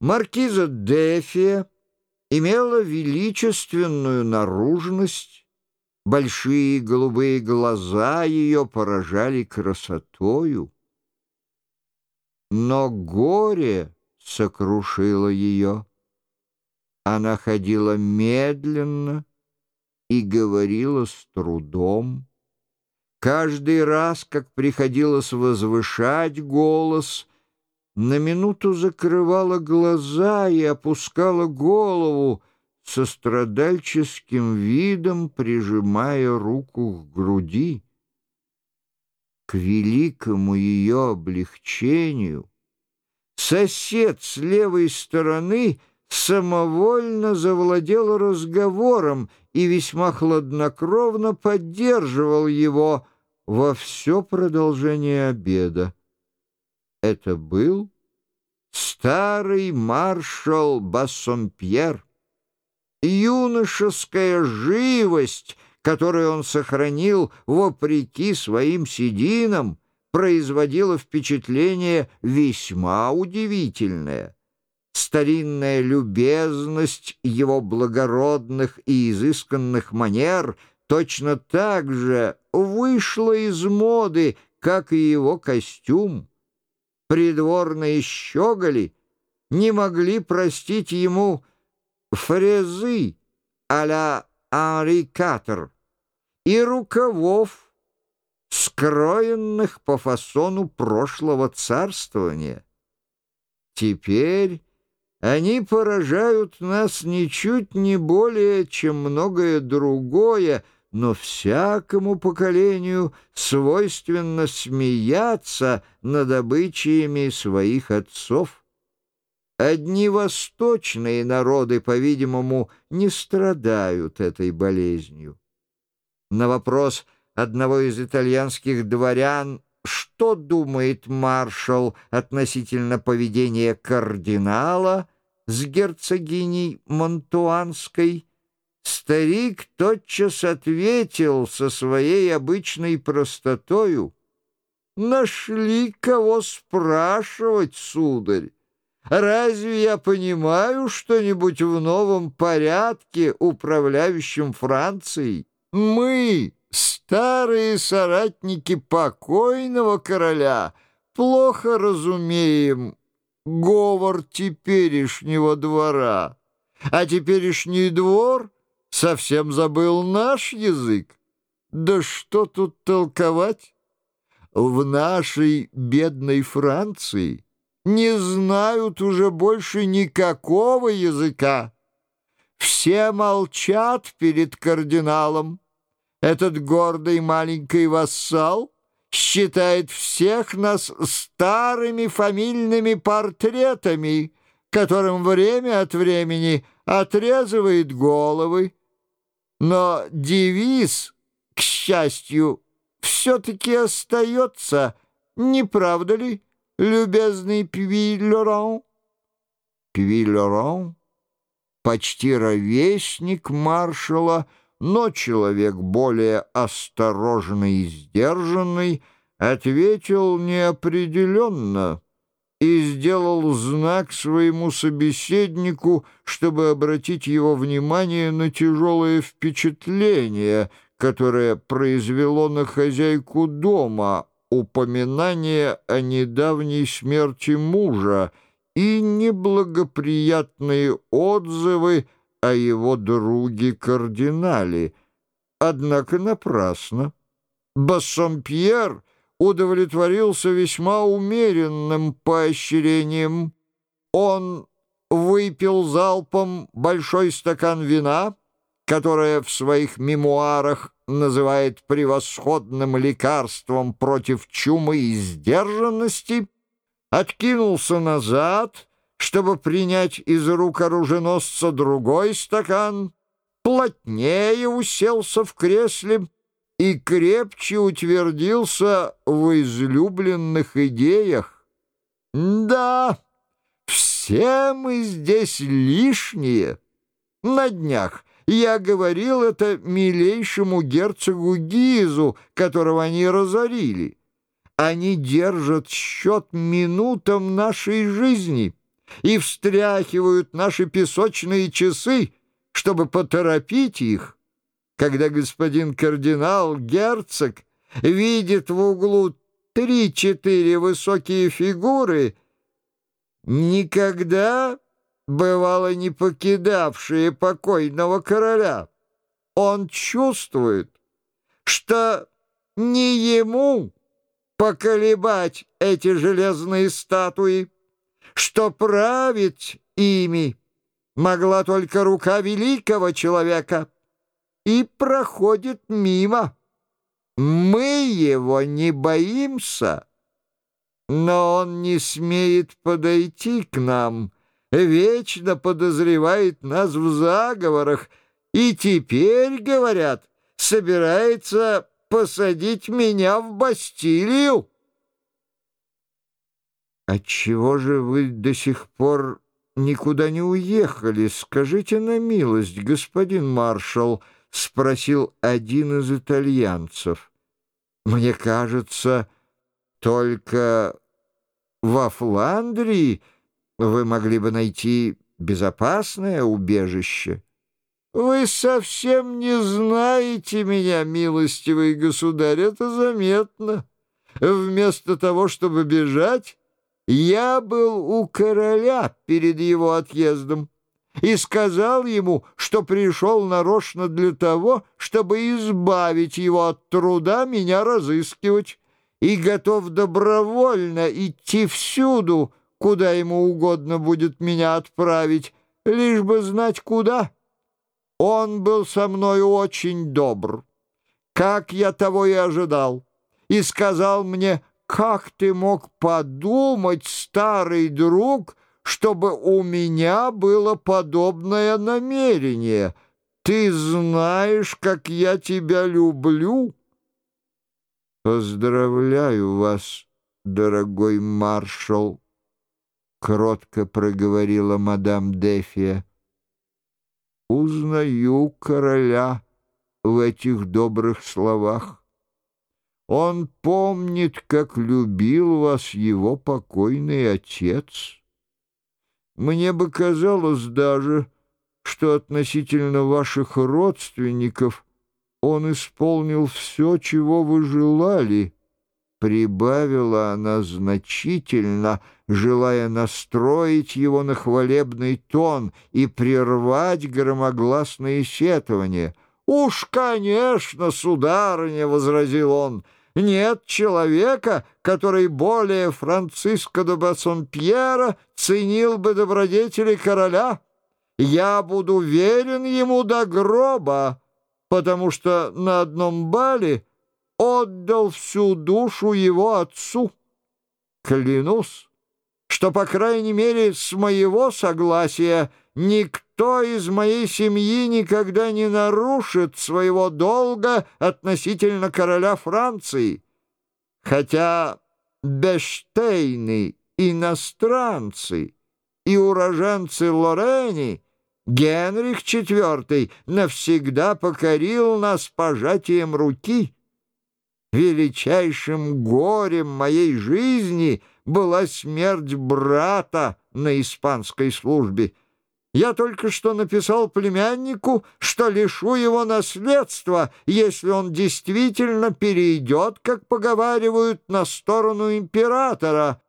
Маркиза Дефия имела величественную наружность, большие голубые глаза ее поражали красотою. Но горе сокрушило ее. Она ходила медленно и говорила с трудом. Каждый раз, как приходилось возвышать голос, на минуту закрывала глаза и опускала голову, со страдальческим видом прижимая руку к груди. К великому ее облегчению сосед с левой стороны самовольно завладел разговором и весьма хладнокровно поддерживал его во все продолжение обеда. Это был старый маршал Бассомпьер. Юношеская живость, которую он сохранил вопреки своим сединам, производила впечатление весьма удивительное. Старинная любезность его благородных и изысканных манер точно так же вышла из моды, как и его костюм придворные щеголи не могли простить ему фрезы а-ля Анри Катер и рукавов, скроенных по фасону прошлого царствования. Теперь они поражают нас ничуть не более, чем многое другое — но всякому поколению свойственно смеяться над обычаями своих отцов. Одни восточные народы, по-видимому, не страдают этой болезнью. На вопрос одного из итальянских дворян что думает маршал относительно поведения кардинала с герцогиней Монтуанской, Старик тотчас ответил со своей обычной простотою. «Нашли кого спрашивать, сударь? Разве я понимаю что-нибудь в новом порядке, управляющем Францией? Мы, старые соратники покойного короля, плохо разумеем говор теперешнего двора, а теперешний двор — Совсем забыл наш язык. Да что тут толковать? В нашей бедной Франции не знают уже больше никакого языка. Все молчат перед кардиналом. Этот гордый маленький вассал считает всех нас старыми фамильными портретами, которым время от времени отрезывает головы, но девиз, к счастью, все-таки остается, не правда ли, любезный Пюи-Лоран? Пюи-Лоран, почти ровесник маршала, но человек более осторожный и сдержанный, ответил неопределенно — и сделал знак своему собеседнику, чтобы обратить его внимание на тяжелое впечатление, которое произвело на хозяйку дома упоминание о недавней смерти мужа и неблагоприятные отзывы о его друге-кардинале. Однако напрасно. Бассомпьер — удовлетворился весьма умеренным поощрением. Он выпил залпом большой стакан вина, которое в своих мемуарах называет превосходным лекарством против чумы и сдержанности, откинулся назад, чтобы принять из рук оруженосца другой стакан, плотнее уселся в кресле и крепче утвердился в излюбленных идеях. Да, все мы здесь лишние. На днях я говорил это милейшему герцогу Гизу, которого они разорили. Они держат счет минутам нашей жизни. и встряхивают наши песочные часы, чтобы поторопить их. Когда господин кардинал, герцог, видит в углу три-четыре высокие фигуры, никогда, бывало, не покидавшие покойного короля, он чувствует, что не ему поколебать эти железные статуи, что править ими могла только рука великого человека и проходит мимо. Мы его не боимся, но он не смеет подойти к нам, вечно подозревает нас в заговорах и теперь, говорят, собирается посадить меня в Бастилию. Отчего же вы до сих пор никуда не уехали? Скажите на милость, господин маршал, — спросил один из итальянцев. Мне кажется, только во Фландрии вы могли бы найти безопасное убежище. Вы совсем не знаете меня, милостивый государь, это заметно. Вместо того, чтобы бежать, я был у короля перед его отъездом и сказал ему, что пришел нарочно для того, чтобы избавить его от труда меня разыскивать, и готов добровольно идти всюду, куда ему угодно будет меня отправить, лишь бы знать куда». Он был со мной очень добр, как я того и ожидал, и сказал мне, как ты мог подумать, старый друг, чтобы у меня было подобное намерение? Ты знаешь, как я тебя люблю. Поздравляю вас, дорогой маршал, — кротко проговорила мадам Дефия узнаю короля в этих добрых словах. Он помнит, как любил вас его покойный отец. Мне бы казалось даже, что относительно ваших родственников он исполнил все, чего вы желали, Прибавила она значительно, желая настроить его на хвалебный тон и прервать громогласные сетования. «Уж, конечно, сударыня!» — возразил он — нет человека, который более Франциско де Бассонпьера ценил бы добродетели короля. Я буду верен ему до гроба, потому что на одном бале отдал всю душу его отцу. Клянусь, что, по крайней мере, с моего согласия никто из моей семьи никогда не нарушит своего долга относительно короля Франции, хотя Бештейны, иностранцы и уроженцы Лорени Генрих IV навсегда покорил нас пожатием руки. Величайшим горем моей жизни была смерть брата на испанской службе. Я только что написал племяннику, что лишу его наследства, если он действительно перейдет, как поговаривают, на сторону императора».